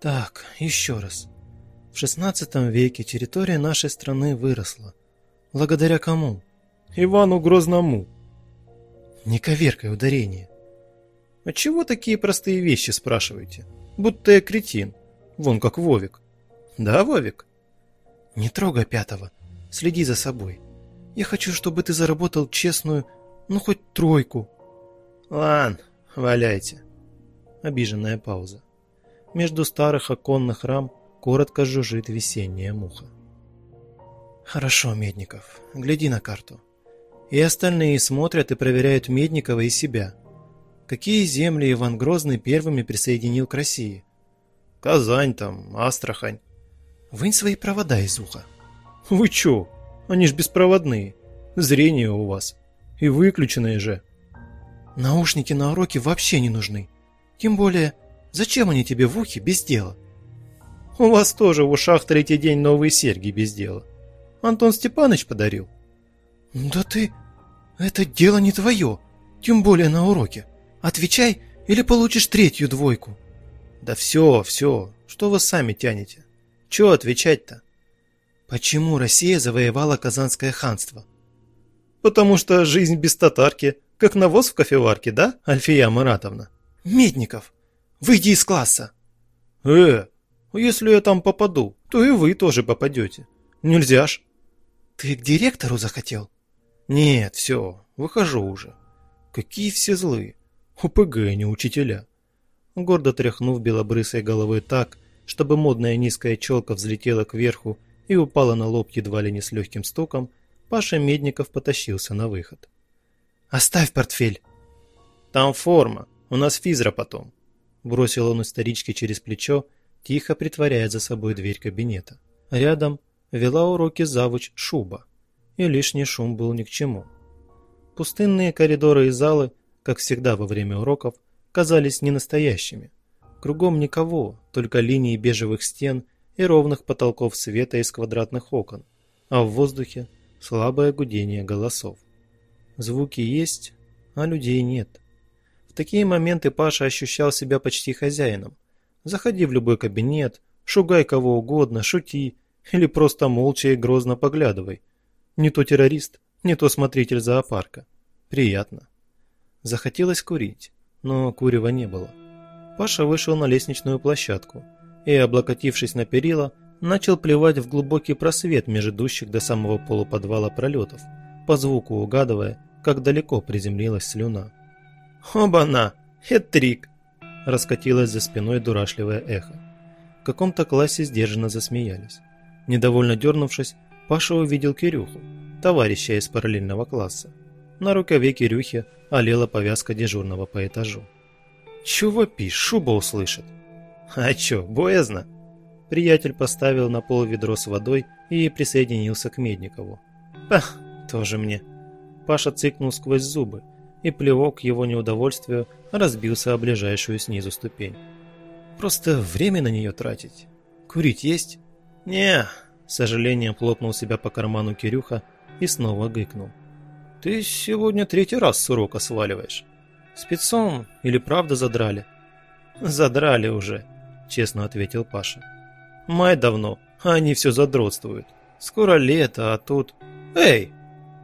Так, еще раз. В XVI веке территория нашей страны выросла. Благодаря кому? Ивану Грозному. Не коверкай ударение. А чего такие простые вещи спрашиваете? Будто я кретин. Вон как Вовик. Да, Вовик? Не трогай пятого. Следи за собой. Я хочу, чтобы ты заработал честную, ну хоть тройку. Ладно, валяйте. Обиженная пауза. Между старых оконных рам коротко жужжит весенняя муха. Хорошо, Медников, гляди на карту. И остальные смотрят и проверяют Медникова и себя. Какие земли Иван Грозный первыми присоединил к России? Казань там, Астрахань. Вынь свои провода из уха. Вы чё? Они ж беспроводные. Зрение у вас. И выключенные же. Наушники на уроке вообще не нужны. Тем более, зачем они тебе в ухе без дела? У вас тоже в ушах третий день новые серьги без дела. Антон Степанович подарил. Да ты... Это дело не твое. Тем более на уроке. Отвечай, или получишь третью двойку. Да все, все. Что вы сами тянете? Чего отвечать-то? Почему Россия завоевала Казанское ханство? Потому что жизнь без татарки, как навоз в кофеварке, да, Альфия Маратовна? Медников, выйди из класса. Э, если я там попаду, то и вы тоже попадете. Нельзя ж. Ты к директору захотел? Нет, все, выхожу уже. Какие все злые. УПГ, а не учителя. Гордо тряхнув белобрысой головой так, чтобы модная низкая челка взлетела кверху и упала на лоб едва ли не с легким стуком, Паша Медников потащился на выход. «Оставь портфель!» «Там форма, у нас физра потом», – бросил он историчке через плечо, тихо притворяя за собой дверь кабинета. Рядом вела уроки завуч Шуба, и лишний шум был ни к чему. Пустынные коридоры и залы – как всегда во время уроков, казались ненастоящими. Кругом никого, только линии бежевых стен и ровных потолков света из квадратных окон, а в воздухе слабое гудение голосов. Звуки есть, а людей нет. В такие моменты Паша ощущал себя почти хозяином. Заходи в любой кабинет, шугай кого угодно, шути или просто молча и грозно поглядывай. Не то террорист, не то смотритель зоопарка. Приятно. Захотелось курить, но курева не было. Паша вышел на лестничную площадку и, облокотившись на перила, начал плевать в глубокий просвет между идущих до самого полуподвала пролетов, по звуку угадывая, как далеко приземлилась слюна. «Оба-на! Хет-трик!» раскатилось за спиной дурашливое эхо. В каком-то классе сдержанно засмеялись. Недовольно дернувшись, Паша увидел Кирюху, товарища из параллельного класса. На рукаве Кирюхи олела повязка дежурного по этажу. «Чего пишь? Шуба услышит!» «А чё, боязно?» Приятель поставил на пол ведро с водой и присоединился к Медникову. «Ах, тоже мне!» Паша цыкнул сквозь зубы, и плевок его неудовольствию разбился о ближайшую снизу ступень. «Просто время на нее тратить. Курить есть?» «Не!» С сожалением хлопнул себя по карману Кирюха и снова гыкнул. Ты сегодня третий раз с урока сваливаешь. Спецом или правда задрали? Задрали уже, честно ответил Паша. Май давно, а они все задротствуют. Скоро лето, а тут... Эй!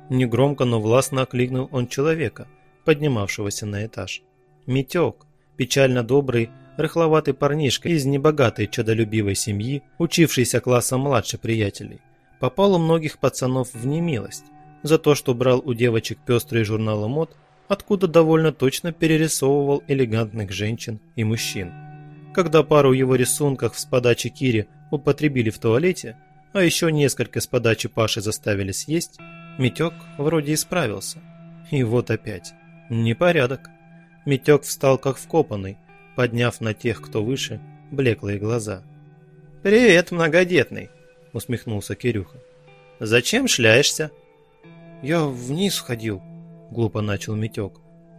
Негромко, но властно окликнул он человека, поднимавшегося на этаж. Митек, печально добрый, рыхловатый парнишка из небогатой чадолюбивой семьи, учившийся классом младше приятелей, попал у многих пацанов в немилость за то, что брал у девочек пестрые журналы мод, откуда довольно точно перерисовывал элегантных женщин и мужчин. Когда пару его рисунков с подачи Кири употребили в туалете, а еще несколько с подачи Паши заставили съесть, Митек вроде исправился. И вот опять. Непорядок. Митек встал как вкопанный, подняв на тех, кто выше, блеклые глаза. «Привет, многодетный!» — усмехнулся Кирюха. «Зачем шляешься?» «Я вниз ходил», — глупо начал Митек.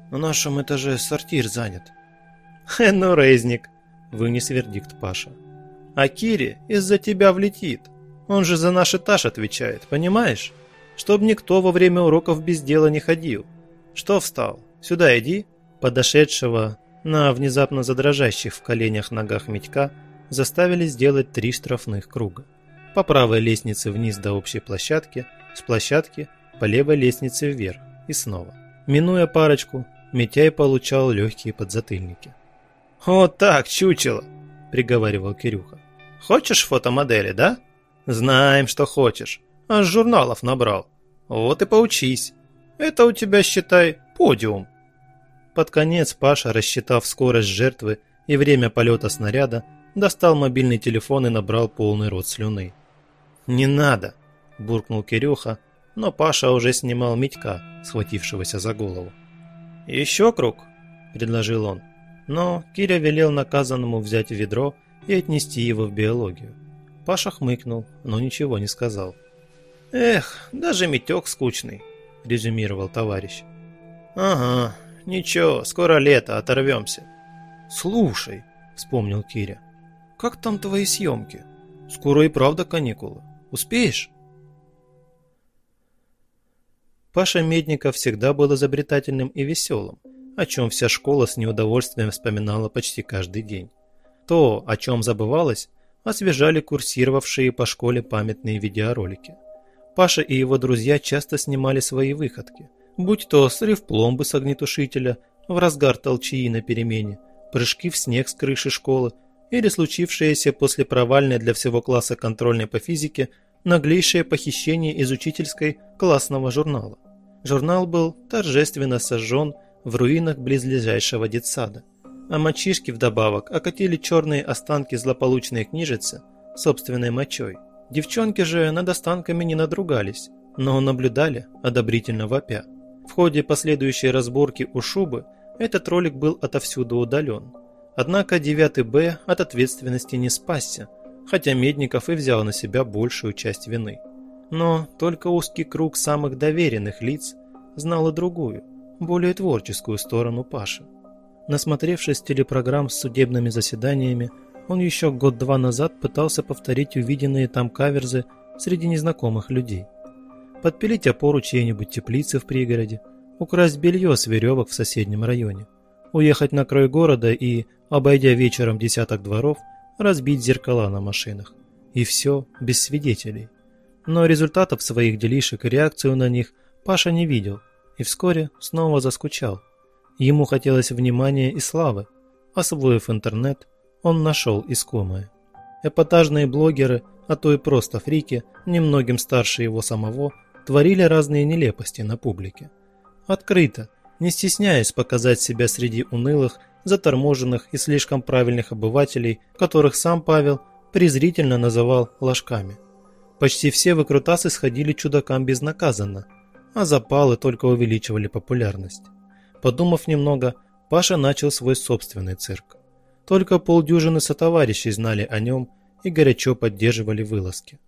«На нашем этаже сортир занят». «Хе, ну, резник», — вынес вердикт Паша. «А Кири из-за тебя влетит. Он же за наш этаж отвечает, понимаешь? Чтоб никто во время уроков без дела не ходил. Что встал? Сюда иди». Подошедшего на внезапно задрожащих в коленях ногах Митька заставили сделать три штрафных круга. По правой лестнице вниз до общей площадки, с площадки по левой лестнице вверх и снова. Минуя парочку, Митяй получал легкие подзатыльники. «Вот так, чучело!» – приговаривал Кирюха. «Хочешь фотомодели, да? Знаем, что хочешь. Аж журналов набрал. Вот и поучись. Это у тебя, считай, подиум». Под конец Паша, рассчитав скорость жертвы и время полета снаряда, достал мобильный телефон и набрал полный рот слюны. «Не надо!» – буркнул Кирюха, но Паша уже снимал Митька, схватившегося за голову. «Еще круг?» – предложил он. Но Киря велел наказанному взять ведро и отнести его в биологию. Паша хмыкнул, но ничего не сказал. «Эх, даже Митек скучный», – резюмировал товарищ. «Ага, ничего, скоро лето, оторвемся». «Слушай», – вспомнил Киря, – «как там твои съемки? Скоро и правда каникулы. Успеешь?» Паша Медников всегда был изобретательным и веселым, о чем вся школа с неудовольствием вспоминала почти каждый день. То, о чем забывалось, освежали курсировавшие по школе памятные видеоролики. Паша и его друзья часто снимали свои выходки, будь то срыв пломбы с огнетушителя в разгар толчии на перемене, прыжки в снег с крыши школы или случившееся после провальной для всего класса контрольной по физике наглейшее похищение из учительской классного журнала. Журнал был торжественно сожжен в руинах близлежащего детсада, а мальчишки вдобавок окатили черные останки злополучной книжицы собственной мочой. Девчонки же над останками не надругались, но наблюдали, одобрительно вопя. В ходе последующей разборки у шубы этот ролик был отовсюду удален. Однако 9 Б от ответственности не спасся – хотя Медников и взял на себя большую часть вины. Но только узкий круг самых доверенных лиц знал и другую, более творческую сторону Паши. Насмотревшись телепрограмм с судебными заседаниями, он еще год-два назад пытался повторить увиденные там каверзы среди незнакомых людей. Подпилить опору чьей-нибудь теплицы в пригороде, украсть белье с веревок в соседнем районе, уехать на край города и, обойдя вечером десяток дворов, разбить зеркала на машинах. И все без свидетелей. Но результатов своих делишек и реакцию на них Паша не видел и вскоре снова заскучал. Ему хотелось внимания и славы. Освоив интернет, он нашел искомое. Эпатажные блогеры, а то и просто фрики, немногим старше его самого, творили разные нелепости на публике. Открыто, не стесняясь показать себя среди унылых заторможенных и слишком правильных обывателей, которых сам Павел презрительно называл ложками. Почти все выкрутасы сходили чудакам безнаказанно, а запалы только увеличивали популярность. Подумав немного, Паша начал свой собственный цирк. Только полдюжины сотоварищей знали о нем и горячо поддерживали вылазки.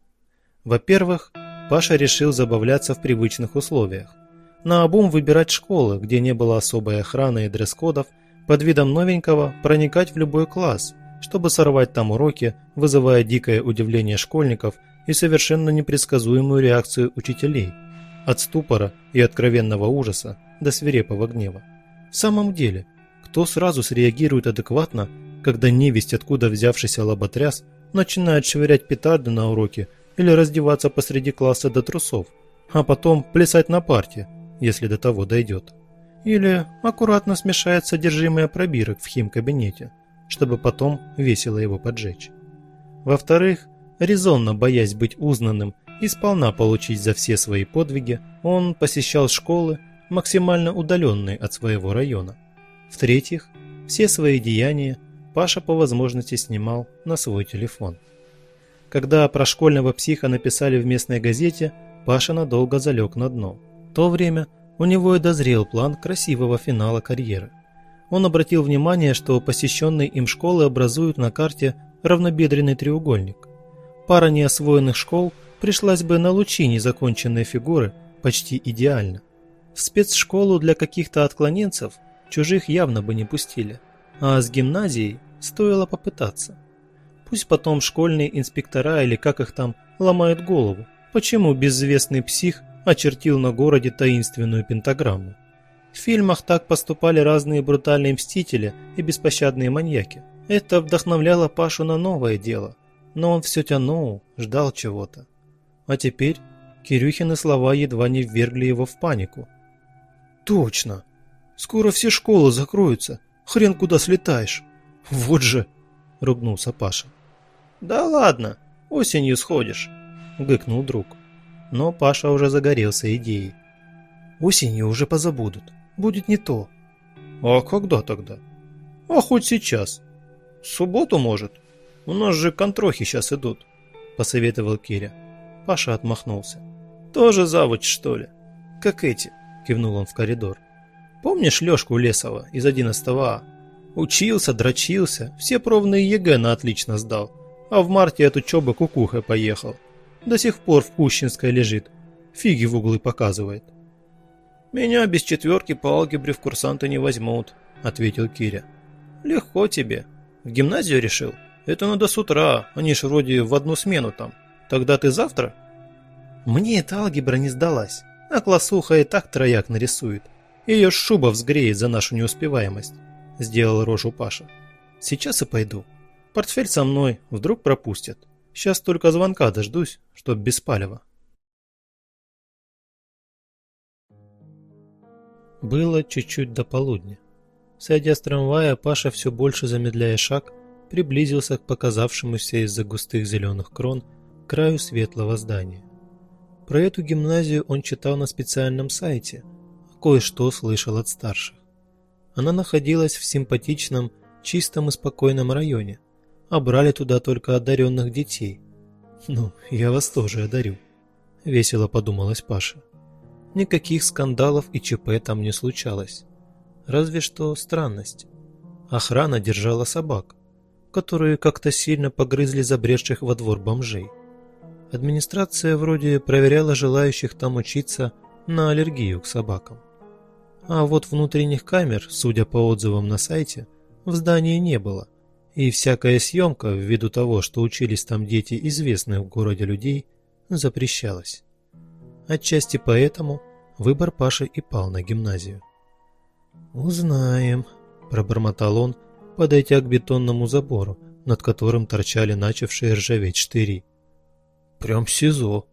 Во-первых, Паша решил забавляться в привычных условиях. На обум выбирать школы, где не было особой охраны и дресс-кодов – под видом новенького проникать в любой класс, чтобы сорвать там уроки, вызывая дикое удивление школьников и совершенно непредсказуемую реакцию учителей, от ступора и откровенного ужаса до свирепого гнева. В самом деле, кто сразу среагирует адекватно, когда невесть откуда взявшийся лоботряс начинает швырять петарды на уроке или раздеваться посреди класса до трусов, а потом плясать на парте, если до того дойдет. Или аккуратно смешает содержимое пробирок в химкабинете, чтобы потом весело его поджечь. Во-вторых, резонно боясь быть узнанным и сполна получить за все свои подвиги, он посещал школы, максимально удаленные от своего района. В-третьих, все свои деяния Паша по возможности снимал на свой телефон. Когда про школьного психа написали в местной газете, Паша надолго залег на дно. В то время у него и дозрел план красивого финала карьеры. Он обратил внимание, что посещенные им школы образуют на карте равнобедренный треугольник. Пара неосвоенных школ пришлась бы на лучи незаконченной фигуры почти идеально. В спецшколу для каких-то отклоненцев чужих явно бы не пустили, а с гимназией стоило попытаться. Пусть потом школьные инспектора или как их там ломают голову, почему безвестный псих очертил на городе таинственную пентаграмму. В фильмах так поступали разные брутальные мстители и беспощадные маньяки. Это вдохновляло Пашу на новое дело, но он все тянул, ждал чего-то. А теперь Кирюхины слова едва не ввергли его в панику. «Точно! Скоро все школы закроются. Хрен куда слетаешь. Вот же!» – ругнулся Паша. «Да ладно, осенью сходишь», – гыкнул друг. Но Паша уже загорелся идеей. «Осенью уже позабудут. Будет не то». «А когда тогда?» «А хоть сейчас. В субботу, может. У нас же контрохи сейчас идут», – посоветовал Киря. Паша отмахнулся. «Тоже завуч, что ли?» «Как эти», – кивнул он в коридор. «Помнишь Лёшку Лесова из 11 А? Учился, дрочился, все пробные ЕГЭ на отлично сдал, а в марте от учебы кукухой поехал. До сих пор в Кущинской лежит, фиги в углы показывает». «Меня без четверки по алгебре в курсанты не возьмут», – ответил Киря. «Легко тебе. В гимназию решил? Это надо с утра, они ж вроде в одну смену там. Тогда ты завтра?» Мне эта алгебра не сдалась, а классуха и так трояк нарисует. Ее шуба взгреет за нашу неуспеваемость, сделал рожу Паша. Сейчас и пойду. Портфель со мной, вдруг пропустят. Сейчас только звонка дождусь, чтоб без палева. Было чуть-чуть до полудня. Сойдя с трамвая, Паша, все больше замедляя шаг, приблизился к показавшемуся из-за густых зеленых крон краю светлого здания. Про эту гимназию он читал на специальном сайте, кое-что слышал от старших. Она находилась в симпатичном, чистом и спокойном районе, а брали туда только одаренных детей. «Ну, я вас тоже одарю», — весело подумалось Паша. Никаких скандалов и ЧП там не случалось. Разве что странность. Охрана держала собак, которые как-то сильно погрызли забредших во двор бомжей. Администрация вроде проверяла желающих там учиться на аллергию к собакам. А вот внутренних камер, судя по отзывам на сайте, в здании не было, и всякая съемка, ввиду того, что учились там дети известных в городе людей, запрещалась. Отчасти поэтому выбор Паши и пал на гимназию. «Узнаем», – пробормотал он, подойдя к бетонному забору, над которым торчали начавшие ржаветь штыри. Прям СИЗО.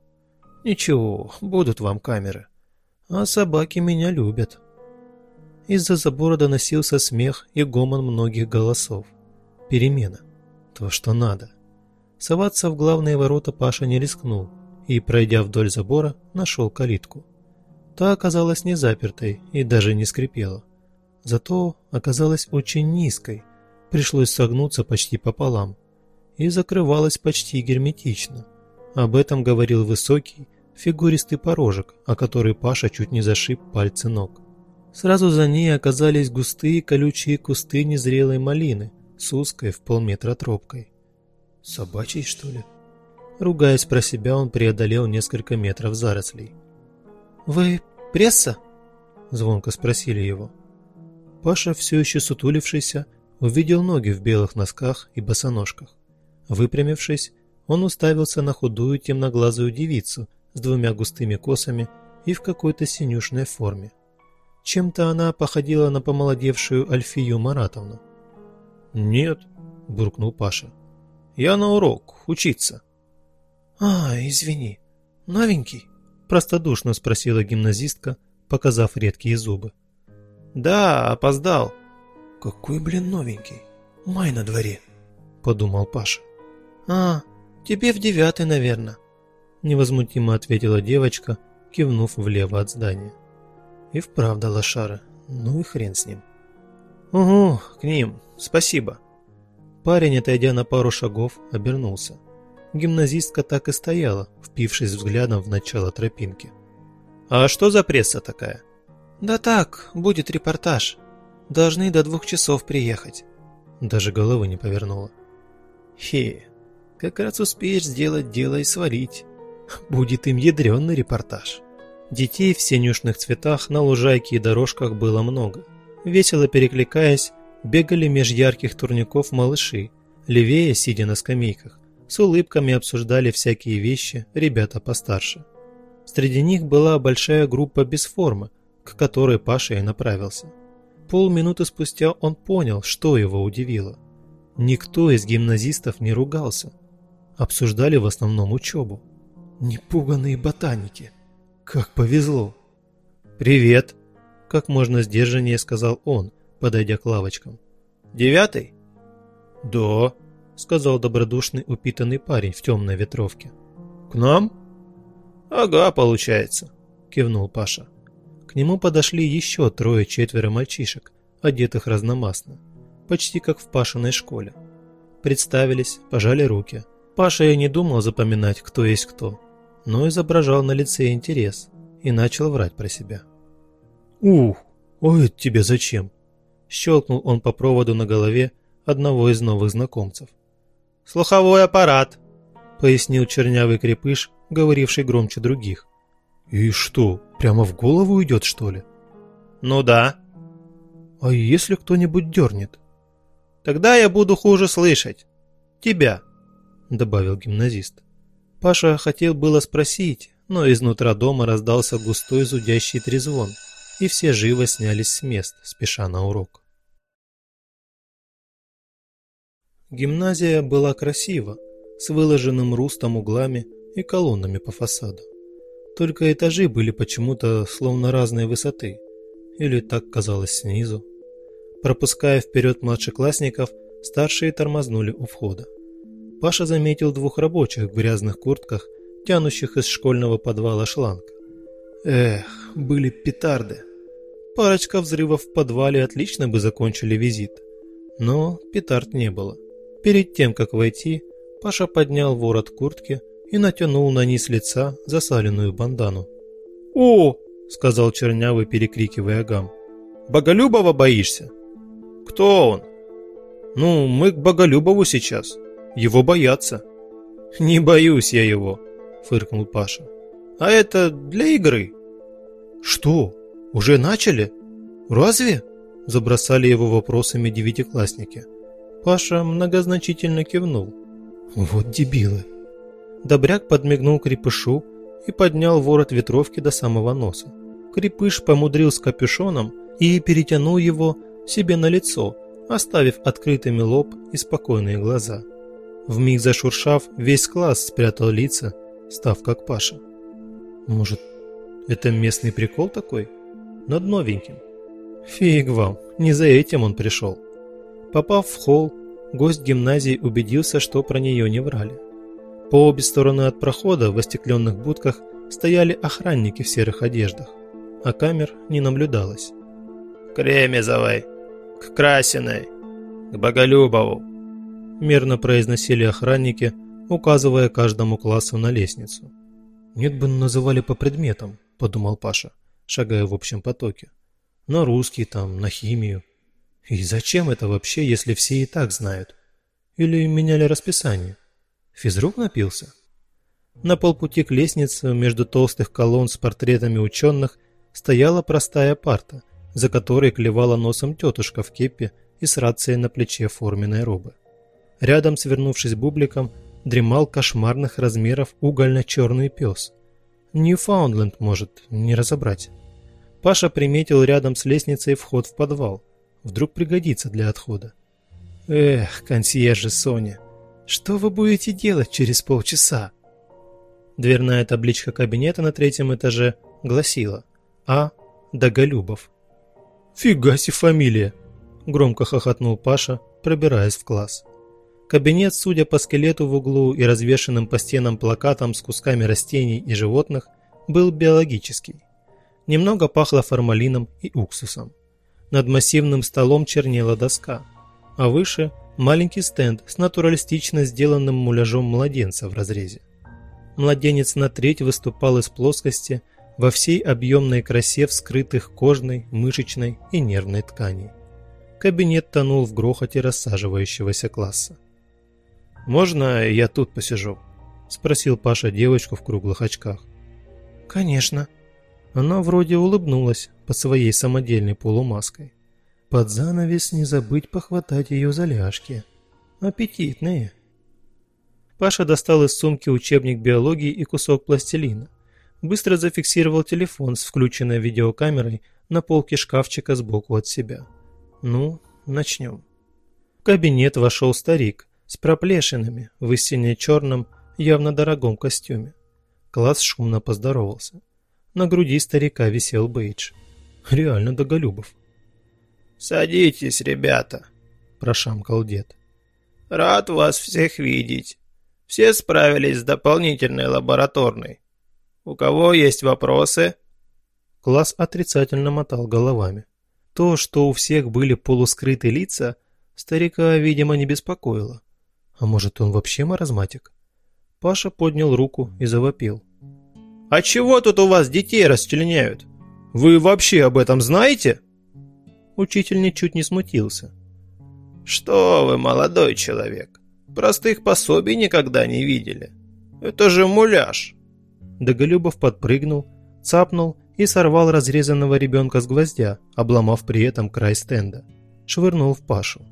Ничего, будут вам камеры. А собаки меня любят. Из-за забора доносился смех и гомон многих голосов. Перемена. То, что надо. Соваться в главные ворота Паша не рискнул и, пройдя вдоль забора, нашел калитку. Та оказалась не запертой и даже не скрипела. Зато оказалась очень низкой, пришлось согнуться почти пополам, и закрывалась почти герметично. Об этом говорил высокий, фигуристый порожек, о который Паша чуть не зашиб пальцы ног. Сразу за ней оказались густые колючие кусты незрелой малины с узкой в полметра тропкой. «Собачий, что ли?» Ругаясь про себя, он преодолел несколько метров зарослей. «Вы пресса?» – звонко спросили его. Паша, все еще сутулившийся, увидел ноги в белых носках и босоножках. Выпрямившись, он уставился на худую темноглазую девицу с двумя густыми косами и в какой-то синюшной форме. Чем-то она походила на помолодевшую Альфию Маратовну. «Нет», – буркнул Паша. «Я на урок, учиться». «А, извини, новенький?» – простодушно спросила гимназистка, показав редкие зубы. «Да, опоздал». «Какой, блин, новенький? Май на дворе», – подумал Паша. «А, «Тебе в девятый, наверное», – невозмутимо ответила девочка, кивнув влево от здания. И вправду лошара, ну и хрен с ним. «Угу, к ним, спасибо». Парень, отойдя на пару шагов, обернулся. Гимназистка так и стояла, впившись взглядом в начало тропинки. «А что за пресса такая?» «Да так, будет репортаж. Должны до двух часов приехать». Даже головы не повернула. «Хе, как раз успеешь сделать дело и свалить. Будет им ядренный репортаж. Детей в синюшных цветах на лужайке и дорожках было много. Весело перекликаясь, бегали меж ярких турников малыши, левее, сидя на скамейках, с улыбками обсуждали всякие вещи ребята постарше. Среди них была большая группа без формы, к которой Паша и направился. Полминуты спустя он понял, что его удивило. Никто из гимназистов не ругался. Обсуждали в основном учебу. Непуганные ботаники. Как повезло. «Привет!» – как можно сдержаннее сказал он, подойдя к лавочкам. «Девятый?» «Да», – сказал добродушный упитанный парень в темной ветровке. «К нам?» «Ага, получается», – кивнул Паша. К нему подошли еще трое-четверо мальчишек, одетых разномастно, почти как в Пашиной школе. Представились, пожали руки. Паша и не думал запоминать, кто есть кто, но изображал на лице интерес и начал врать про себя. «Ух, а это тебе зачем?» Щелкнул он по проводу на голове одного из новых знакомцев. «Слуховой аппарат», — пояснил чернявый крепыш, говоривший громче других. «И что, прямо в голову идет, что ли?» «Ну да». «А если кто-нибудь дернет?» «Тогда я буду хуже слышать. Тебя», — добавил гимназист. Паша хотел было спросить, но изнутра дома раздался густой зудящий трезвон, и все живо снялись с мест, спеша на урок. Гимназия была красива, с выложенным рустом углами и колоннами по фасаду. Только этажи были почему-то словно разной высоты, или так казалось снизу. Пропуская вперед младшеклассников, старшие тормознули у входа. Паша заметил двух рабочих в грязных куртках, тянущих из школьного подвала шланг. Эх, были петарды. Парочка взрывов в подвале отлично бы закончили визит. Но петард не было. Перед тем, как войти, Паша поднял ворот куртки и натянул на низ лица засаленную бандану. «О!» — сказал Чернявый, перекрикивая гам. «Боголюбова боишься?» «Кто он?» «Ну, мы к Боголюбову сейчас. Его боятся». «Не боюсь я его», — фыркнул Паша. «А это для игры». «Что? Уже начали? Разве?» — забросали его вопросами девятиклассники. Паша многозначительно кивнул. «Вот дебилы!» Добряк подмигнул крепышу и поднял ворот ветровки до самого носа. Крепыш помудрил с капюшоном и перетянул его себе на лицо, оставив открытыми лоб и спокойные глаза. Вмиг зашуршав, весь класс спрятал лица, став как Паша. Может, это местный прикол такой? Над новеньким? Фиг вам, не за этим он пришел. Попав в холл, гость гимназии убедился, что про нее не врали. По обе стороны от прохода в остекленных будках стояли охранники в серых одеждах, а камер не наблюдалось. «К Ремезовой! К Красиной! К Боголюбову!» Мерно произносили охранники, указывая каждому классу на лестницу. «Нет бы называли по предметам», — подумал Паша, шагая в общем потоке. «На русский там, на химию. И зачем это вообще, если все и так знают? Или меняли расписание?» Физрук напился? На полпути к лестнице между толстых колонн с портретами ученых стояла простая парта, за которой клевала носом тетушка в кепе и с рацией на плече форменной робы. Рядом, свернувшись бубликом, дремал кошмарных размеров угольно-черный пес. Ньюфаундленд, может, не разобрать. Паша приметил рядом с лестницей вход в подвал. Вдруг пригодится для отхода. Эх, консьержи Соня. Что вы будете делать через полчаса? Дверная табличка кабинета на третьем этаже гласила А. Доголюбов. «Фига себе фамилия!» – громко хохотнул Паша, пробираясь в класс. Кабинет, судя по скелету в углу и развешенным по стенам плакатам с кусками растений и животных, был биологический. Немного пахло формалином и уксусом. Над массивным столом чернела доска, а выше маленький стенд с натуралистично сделанным муляжом младенца в разрезе. Младенец на треть выступал из плоскости во всей объемной красе вскрытых кожной, мышечной и нервной тканей. Кабинет тонул в грохоте рассаживающегося класса. «Можно я тут посижу?» – спросил Паша девочку в круглых очках. «Конечно». Она вроде улыбнулась под своей самодельной полумаской. Под занавес не забыть похватать ее за ляжки. Аппетитные. Паша достал из сумки учебник биологии и кусок пластилина. Быстро зафиксировал телефон с включенной видеокамерой на полке шкафчика сбоку от себя. Ну, начнем. В кабинет вошел старик с проплешинами в истине черном, явно дорогом костюме. Класс шумно поздоровался. На груди старика висел бейдж. Реально Доголюбов. «Садитесь, ребята», – прошамкал дед. «Рад вас всех видеть. Все справились с дополнительной лабораторной. У кого есть вопросы?» Класс отрицательно мотал головами. То, что у всех были полускрыты лица, старика, видимо, не беспокоило. А может, он вообще маразматик? Паша поднял руку и завопил. «А чего тут у вас детей расчленяют? Вы вообще об этом знаете?» Учитель ничуть не смутился. «Что вы, молодой человек, простых пособий никогда не видели. Это же муляж!» Доголюбов подпрыгнул, цапнул и сорвал разрезанного ребенка с гвоздя, обломав при этом край стенда. Швырнул в Пашу.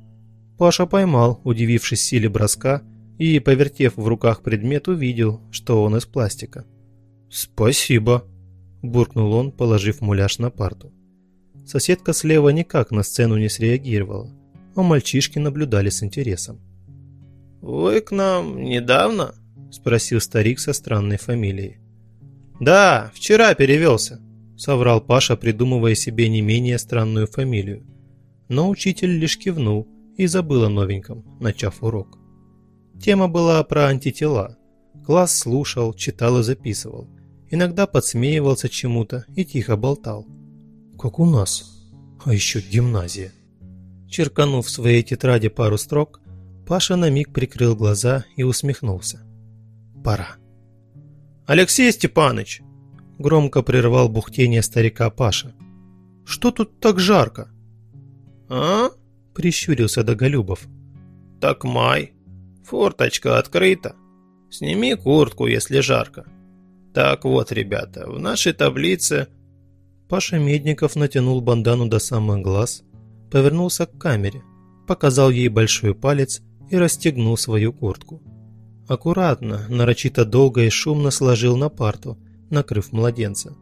Паша поймал, удивившись силе броска, и, повертев в руках предмет, увидел, что он из пластика. «Спасибо», – буркнул он, положив муляж на парту. Соседка слева никак на сцену не среагировала, а мальчишки наблюдали с интересом. «Вы к нам недавно?» – спросил старик со странной фамилией. «Да, вчера перевелся», – соврал Паша, придумывая себе не менее странную фамилию. Но учитель лишь кивнул и забыл о новеньком, начав урок. Тема была про антитела. Класс слушал, читал и записывал. Иногда подсмеивался чему-то и тихо болтал – как у нас. А еще гимназия. Черканув в своей тетради пару строк, Паша на миг прикрыл глаза и усмехнулся. Пора. «Алексей Степаныч!» Громко прервал бухтение старика Паша. «Что тут так жарко?» «А?» – прищурился Доголюбов. «Так май. Форточка открыта. Сними куртку, если жарко. Так вот, ребята, в нашей таблице Паша Медников натянул бандану до самых глаз, повернулся к камере, показал ей большой палец и расстегнул свою куртку. Аккуратно, нарочито долго и шумно сложил на парту, накрыв младенца.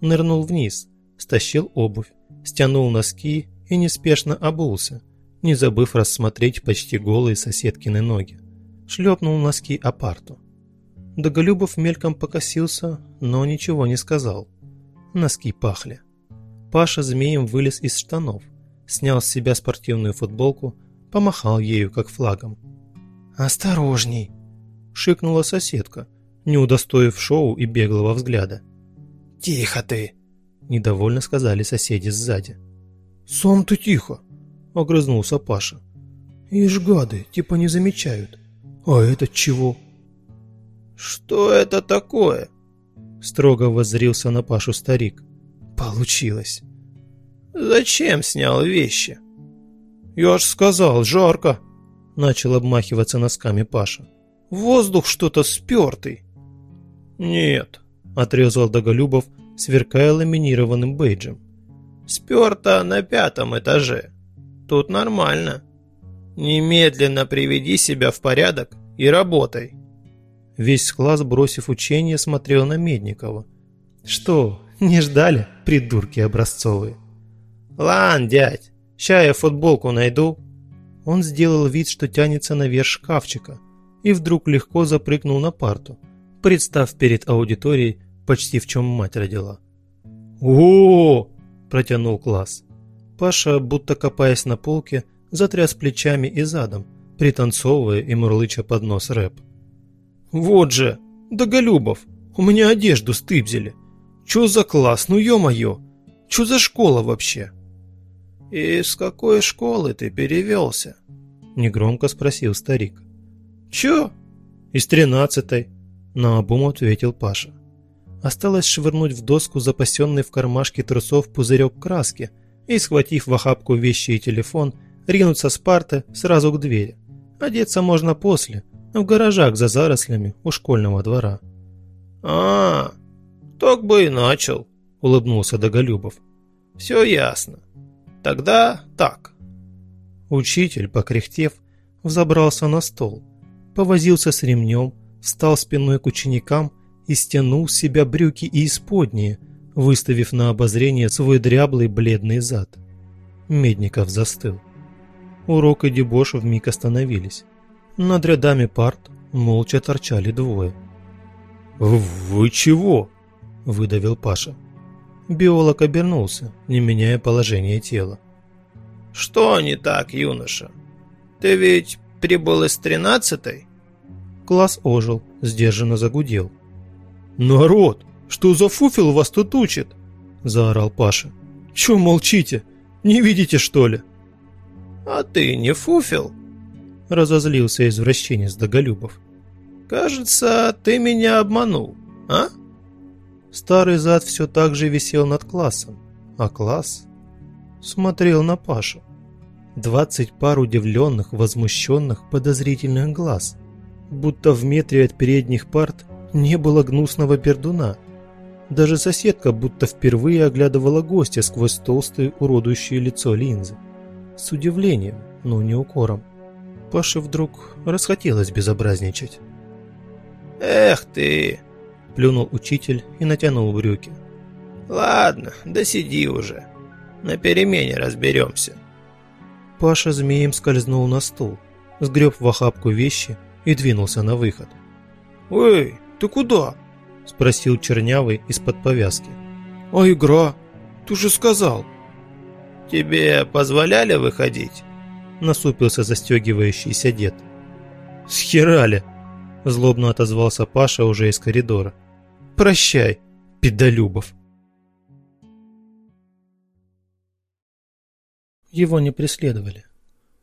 Нырнул вниз, стащил обувь, стянул носки и неспешно обулся, не забыв рассмотреть почти голые соседкины ноги. Шлепнул носки о парту. Доголюбов мельком покосился, но ничего не сказал. Носки пахли. Паша змеем вылез из штанов, снял с себя спортивную футболку, помахал ею, как флагом. «Осторожней!» – шикнула соседка, не удостоив шоу и беглого взгляда. «Тихо ты!» – недовольно сказали соседи сзади. «Сам ты тихо!» – огрызнулся Паша. «Ишь гады, типа не замечают. А этот чего?» «Что это такое?» Строго воззрился на Пашу старик. Получилось. Зачем снял вещи? Я ж сказал, жарко. Начал обмахиваться носками Паша. Воздух что-то спертый. Нет, отрезал Доголюбов, сверкая ламинированным бейджем. Сперто на пятом этаже. Тут нормально. Немедленно приведи себя в порядок и работай. Весь класс, бросив учение, смотрел на Медникова. «Что, не ждали, придурки образцовые?» «Лан, дядь, ща я футболку найду». Он сделал вид, что тянется наверх шкафчика, и вдруг легко запрыгнул на парту, представ перед аудиторией, почти в чем мать родила. о, протянул класс. Паша, будто копаясь на полке, затряс плечами и задом, пританцовывая и мурлыча под нос рэп. «Вот же, Доголюбов, у меня одежду стыбзили. Чё за класс, ну ё-моё, чё за школа вообще?» «Из какой школы ты перевелся?» Негромко спросил старик. «Чё?» «Из тринадцатой», наобум ответил Паша. Осталось швырнуть в доску запасенный в кармашке трусов пузырек краски и, схватив в охапку вещи и телефон, ринуться с парты сразу к двери. Одеться можно после, в гаражах за зарослями у школьного двора. «А, так бы и начал», — улыбнулся Доголюбов. «Все ясно. Тогда так». Учитель, покряхтев, взобрался на стол, повозился с ремнем, встал спиной к ученикам и стянул с себя брюки и исподние, выставив на обозрение свой дряблый бледный зад. Медников застыл. Урок и дебош вмиг остановились. Над рядами парт молча торчали двое. «Вы чего?» – выдавил Паша. Биолог обернулся, не меняя положение тела. «Что не так, юноша? Ты ведь прибыл из тринадцатой?» Класс ожил, сдержанно загудел. «Народ, что за фуфел вас тут учит?» – заорал Паша. «Чё молчите? Не видите, что ли?» «А ты не фуфел?» – разозлился извращенец Доголюбов. «Кажется, ты меня обманул, а?» Старый зад все так же висел над классом, а класс смотрел на Пашу. Двадцать пар удивленных, возмущенных, подозрительных глаз, будто в метре от передних парт не было гнусного пердуна. Даже соседка будто впервые оглядывала гостя сквозь толстое уродующее лицо линзы. С удивлением, но не укором. Паше вдруг расхотелось безобразничать. «Эх ты!» – плюнул учитель и натянул брюки. «Ладно, да сиди уже. На перемене разберемся». Паша змеем скользнул на стул, сгреб в охапку вещи и двинулся на выход. «Эй, ты куда?» – спросил Чернявый из-под повязки. «А игра? Ты же сказал!» «Тебе позволяли выходить?» – насупился застегивающийся дед. «Схерали!» – злобно отозвался Паша уже из коридора. «Прощай, педолюбов!» Его не преследовали.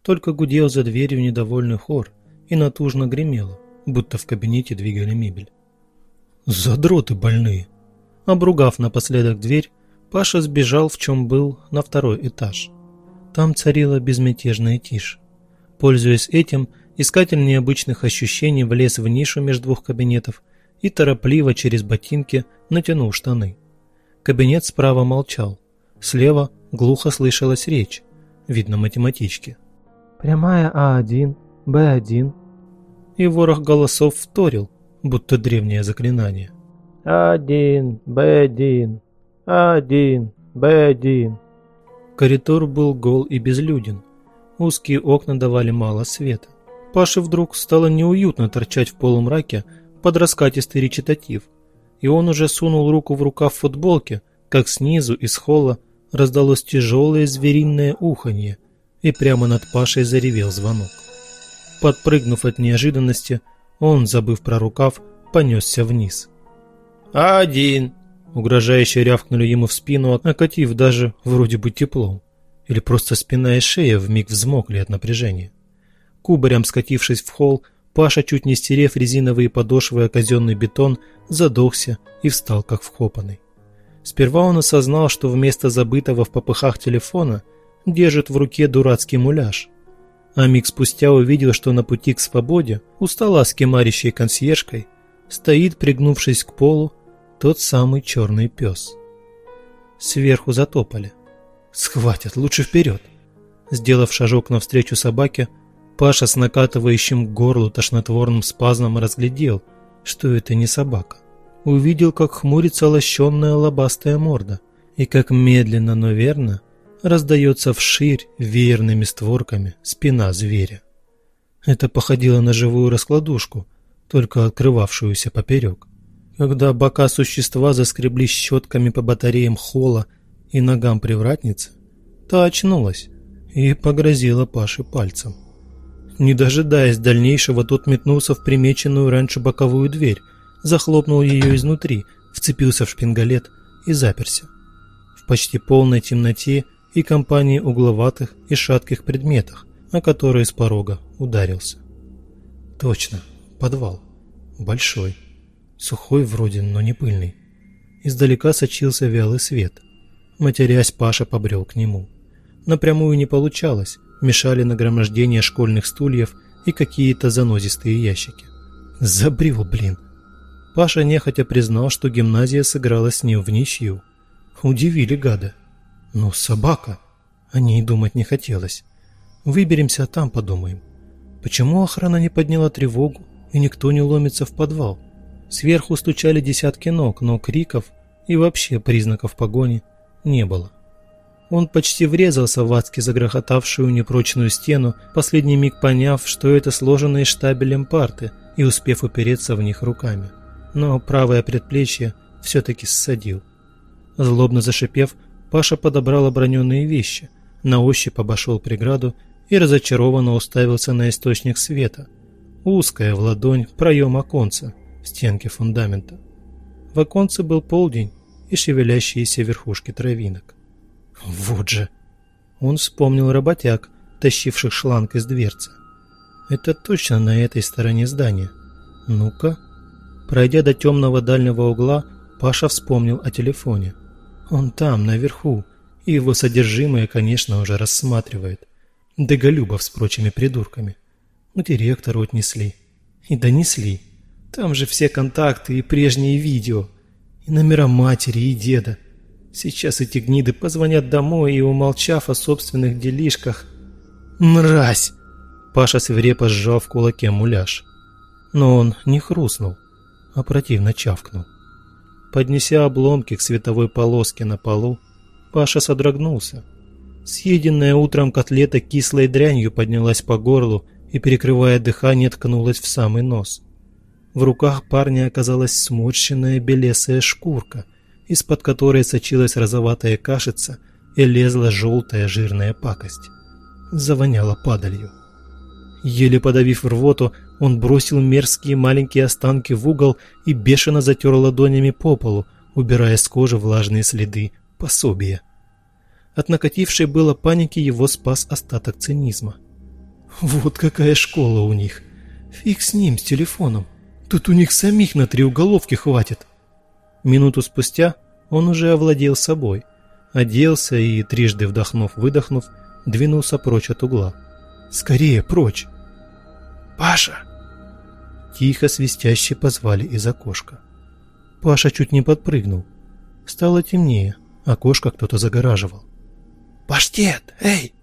Только гудел за дверью недовольный хор и натужно гремело, будто в кабинете двигали мебель. «Задроты больные!» Обругав напоследок дверь, Паша сбежал, в чем был, на второй этаж. Там царила безмятежная тишь. Пользуясь этим, искатель необычных ощущений влез в нишу между двух кабинетов и торопливо через ботинки натянул штаны. Кабинет справа молчал. Слева глухо слышалась речь, видно математички. Прямая А1, Б1. И ворох голосов вторил, будто древнее заклинание. А1, Б1, А1, Б1. Коридор был гол и безлюден. Узкие окна давали мало света. Паше вдруг стало неуютно торчать в полумраке под раскатистый речитатив, и он уже сунул руку в рукав футболки, как снизу из холла раздалось тяжелое звериное уханье, и прямо над Пашей заревел звонок. Подпрыгнув от неожиданности, он, забыв про рукав, понесся вниз. «Один!» Угрожающе рявкнули ему в спину, окатив даже вроде бы теплом. Или просто спина и шея вмиг взмокли от напряжения. Кубарем скатившись в холл, Паша, чуть не стерев резиновые подошвы о казенный бетон, задохся и встал как вкопанный. Сперва он осознал, что вместо забытого в попыхах телефона держит в руке дурацкий муляж. А миг спустя увидел, что на пути к свободе, у стола с кемарящей консьержкой, стоит, пригнувшись к полу, тот самый черный пес. Сверху затопали. Схватят, лучше вперед. Сделав шажок навстречу собаке, Паша с накатывающим к горлу тошнотворным спазмом разглядел, что это не собака. Увидел, как хмурится лощенная лобастая морда, и как медленно, но верно раздается вширь веерными створками спина зверя. Это походило на живую раскладушку, только открывавшуюся поперек. Когда бока существа заскребли щетками по батареям холла и ногам привратницы, та очнулась и погрозила Паше пальцем. Не дожидаясь дальнейшего, тот метнулся в примеченную раньше боковую дверь, захлопнул ее изнутри, вцепился в шпингалет и заперся. В почти полной темноте и компании угловатых и шатких предметах, о которые с порога ударился. Точно, подвал. Большой. Сухой вроде, но не пыльный. Издалека сочился вялый свет. Матерясь, Паша побрел к нему. Напрямую не получалось, мешали нагромождение школьных стульев и какие-то занозистые ящики. Забрил, блин. Паша нехотя признал, что гимназия сыграла с ним в ничью. Удивили гада. Ну, собака. О ней думать не хотелось. Выберемся, а там подумаем. Почему охрана не подняла тревогу, и никто не ломится в подвал? Сверху стучали десятки ног, но криков и вообще признаков погони не было. Он почти врезался в адски загрохотавшую непрочную стену, последний миг поняв, что это сложенные штабелем парты, и успев упереться в них руками. Но правое предплечье все-таки ссадил. Злобно зашипев, Паша подобрал оброненные вещи, на ощупь обошел преграду и разочарованно уставился на источник света. Узкая в ладонь проем оконца в стенке фундамента. В оконце был полдень и шевелящиеся верхушки травинок. Вот же! Он вспомнил работяг, тащивших шланг из дверцы. Это точно на этой стороне здания. Ну-ка. Пройдя до темного дальнего угла, Паша вспомнил о телефоне. Он там, наверху, и его содержимое, конечно, уже рассматривает. Деголюбов с прочими придурками. Ну, директору отнесли. И донесли. Там же все контакты и прежние видео. И номера матери и деда. Сейчас эти гниды позвонят домой и, умолчав о собственных делишках... Мразь! Паша свирепо сжал в кулаке муляж. Но он не хрустнул, а противно чавкнул. Поднеся обломки к световой полоске на полу, Паша содрогнулся. Съеденная утром котлета кислой дрянью поднялась по горлу и, перекрывая дыхание, ткнулась в самый нос. В руках парня оказалась сморщенная белесая шкурка, из-под которой сочилась розоватая кашица и лезла желтая жирная пакость. Завоняло падалью. Еле подавив рвоту, он бросил мерзкие маленькие останки в угол и бешено затер ладонями по полу, убирая с кожи влажные следы пособия. От накатившей было паники его спас остаток цинизма. Вот какая школа у них. Фиг с ним, с телефоном. Тут у них самих на три уголовки хватит. Минуту спустя он уже овладел собой. Оделся и, трижды вдохнув-выдохнув, двинулся прочь от угла. Скорее, прочь! «Паша!» Тихо свистяще позвали из окошка. Паша чуть не подпрыгнул. Стало темнее, окошко кто-то загораживал. «Паштет! Эй!»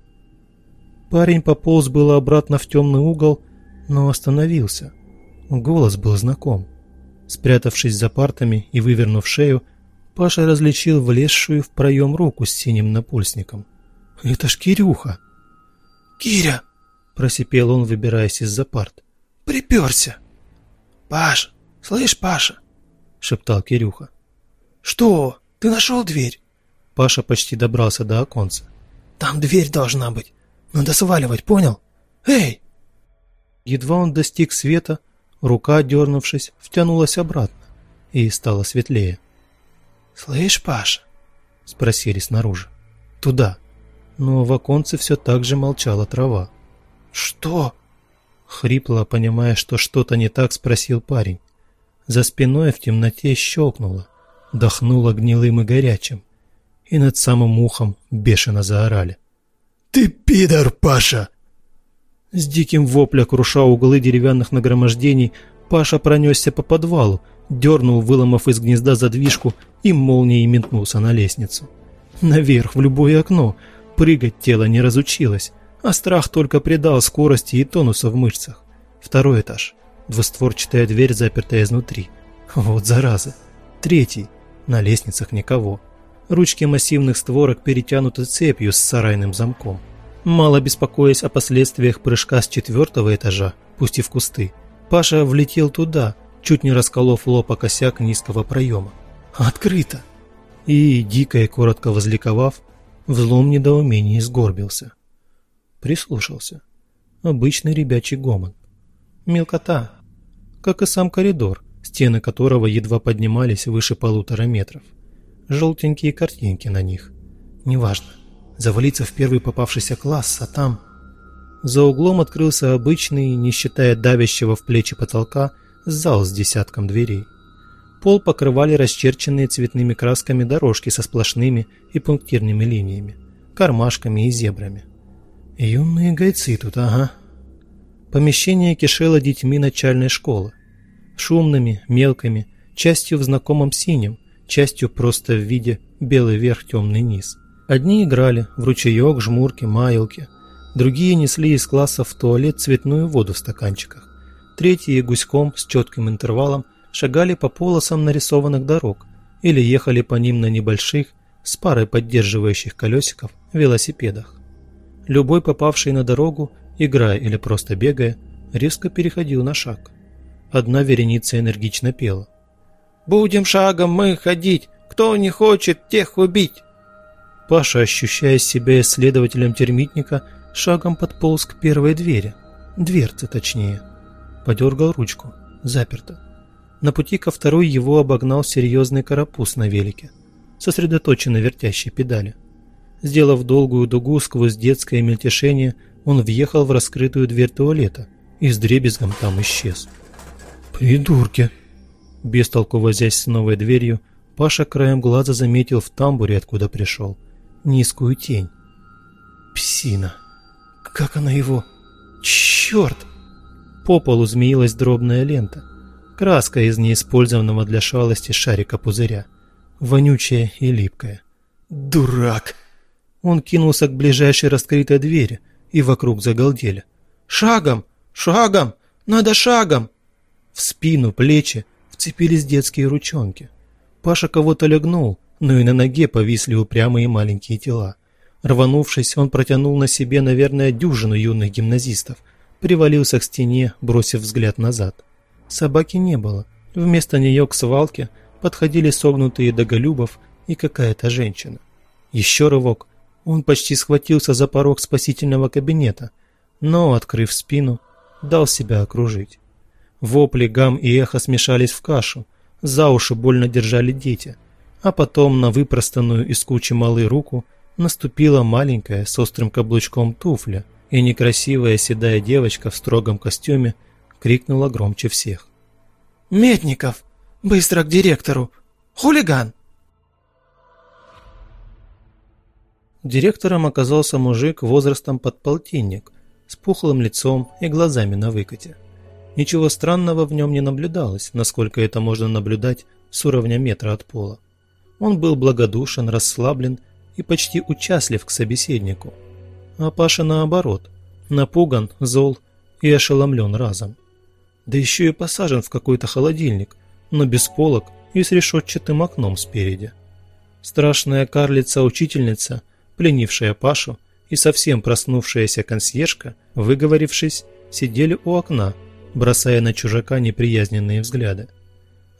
Парень пополз было обратно в темный угол, но остановился. Голос был знаком. Спрятавшись за партами и вывернув шею, Паша различил влезшую в проем руку с синим напульсником. «Это ж Кирюха!» «Киря!» – просипел он, выбираясь из-за парт. «Приперся!» «Паша! Слышь, Паша!» – шептал Кирюха. «Что? Ты нашел дверь?» Паша почти добрался до оконца. «Там дверь должна быть. Надо сваливать, понял? Эй!» Едва он достиг света, рука, дернувшись, втянулась обратно, и стало светлее. «Слышь, Паша?» — спросили снаружи. «Туда». Но в оконце все так же молчала трава. «Что?» Хрипло, понимая, что что-то не так, спросил парень. За спиной в темноте щелкнуло, дохнуло гнилым и горячим, и над самым ухом бешено заорали. «Ты пидор, Паша!» С диким вопля, круша углы деревянных нагромождений, Паша пронесся по подвалу, дернул, выломав из гнезда задвижку и молнией метнулся на лестницу. Наверх, в любое окно. Прыгать тело не разучилось, а страх только придал скорости и тонуса в мышцах. Второй этаж. Двустворчатая дверь, запертая изнутри. Вот зараза. Третий. На лестницах никого. Ручки массивных створок перетянуты цепью с сарайным замком. Мало беспокоясь о последствиях прыжка с четвертого этажа, пусть и в кусты, Паша влетел туда, чуть не расколов лоб о косяк низкого проема. «Открыто!» И, дико и коротко возликовав, взлом недоумений сгорбился. Прислушался. Обычный ребячий гомон. Мелкота. Как и сам коридор, стены которого едва поднимались выше полутора метров. Желтенькие картинки на них. Неважно. Завалиться в первый попавшийся класс, а там... За углом открылся обычный, не считая давящего в плечи потолка, зал с десятком дверей. Пол покрывали расчерченные цветными красками дорожки со сплошными и пунктирными линиями, кармашками и зебрами. Юные гайцы тут, ага. Помещение кишело детьми начальной школы. Шумными, мелкими, частью в знакомом синем, частью просто в виде белый верх, темный низ. Одни играли в ручеек, жмурки, маялки. Другие несли из класса в туалет цветную воду в стаканчиках. Третьи гуськом с четким интервалом шагали по полосам нарисованных дорог или ехали по ним на небольших, с парой поддерживающих колесиков, велосипедах. Любой попавший на дорогу, играя или просто бегая, резко переходил на шаг. Одна вереница энергично пела. «Будем шагом мы ходить, кто не хочет, тех убить!» Паша, ощущая себя исследователем термитника, шагом подполз к первой двери. Дверце, точнее. Подергал ручку. Заперто. На пути ко второй его обогнал серьезный карапуз на велике, сосредоточенно вертящий педали. Сделав долгую дугу сквозь детское мельтешение, он въехал в раскрытую дверь туалета и с дребезгом там исчез. «Придурки!» Бестолку возясь с новой дверью, Паша краем глаза заметил в тамбуре, откуда пришел, низкую тень. Псина! Как она его... Черт! По полу змеилась дробная лента. Краска из неиспользованного для шалости шарика пузыря. Вонючая и липкая. Дурак! Он кинулся к ближайшей раскрытой двери, и вокруг загалдели. «Шагом! Шагом! Надо шагом!» В спину, плечи вцепились детские ручонки. Паша кого-то легнул, но и на ноге повисли упрямые маленькие тела. Рванувшись, он протянул на себе, наверное, дюжину юных гимназистов, привалился к стене, бросив взгляд назад. Собаки не было. Вместо нее к свалке подходили согнутые доголюбов и какая-то женщина. Еще рывок. Он почти схватился за порог спасительного кабинета, но, открыв спину, дал себя окружить. Вопли, гам и эхо смешались в кашу, за уши больно держали дети, а потом на выпростанную из кучи малые руку наступила маленькая с острым каблучком туфля, и некрасивая седая девочка в строгом костюме крикнула громче всех. «Метников! Быстро к директору! Хулиган!» Директором оказался мужик возрастом под полтинник, с пухлым лицом и глазами на выкате. Ничего странного в нем не наблюдалось, насколько это можно наблюдать с уровня метра от пола. Он был благодушен, расслаблен и почти участлив к собеседнику. А Паша наоборот, напуган, зол и ошеломлен разом. Да еще и посажен в какой-то холодильник, но без полок и с решетчатым окном спереди. Страшная карлица-учительница, пленившая Пашу, и совсем проснувшаяся консьержка, выговорившись, сидели у окна, бросая на чужака неприязненные взгляды.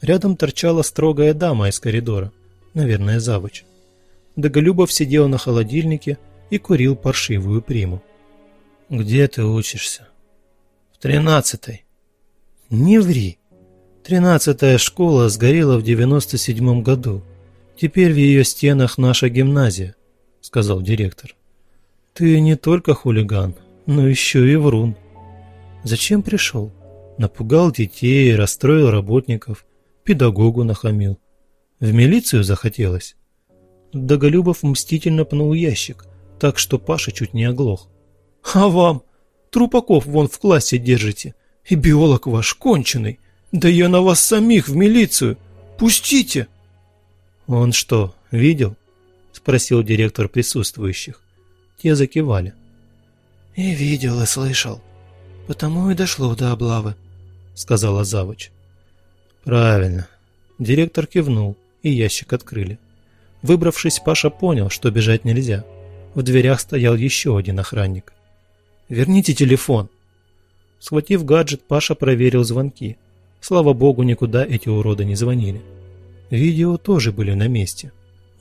Рядом торчала строгая дама из коридора, наверное, завуч. Доголюбов сидел на холодильнике и курил паршивую приму. «Где ты учишься?» «В тринадцатой». «Не ври. Тринадцатая школа сгорела в девяносто седьмом году. Теперь в ее стенах наша гимназия», — сказал директор. «Ты не только хулиган, но еще и врун. Зачем пришел? Напугал детей, расстроил работников, педагогу нахамил. В милицию захотелось?» Доголюбов мстительно пнул ящик, так что Паша чуть не оглох. «А вам? Трупаков вон в классе держите, и биолог ваш конченый. Да я на вас самих в милицию. Пустите!» «Он что, видел?» – спросил директор присутствующих. Те закивали. «И видел, и слышал. Потому и дошло до облавы», – сказала завуч. «Правильно». Директор кивнул, и ящик открыли. Выбравшись, Паша понял, что бежать нельзя. В дверях стоял еще один охранник. «Верните телефон!» Схватив гаджет, Паша проверил звонки. Слава богу, никуда эти уроды не звонили. Видео тоже были на месте.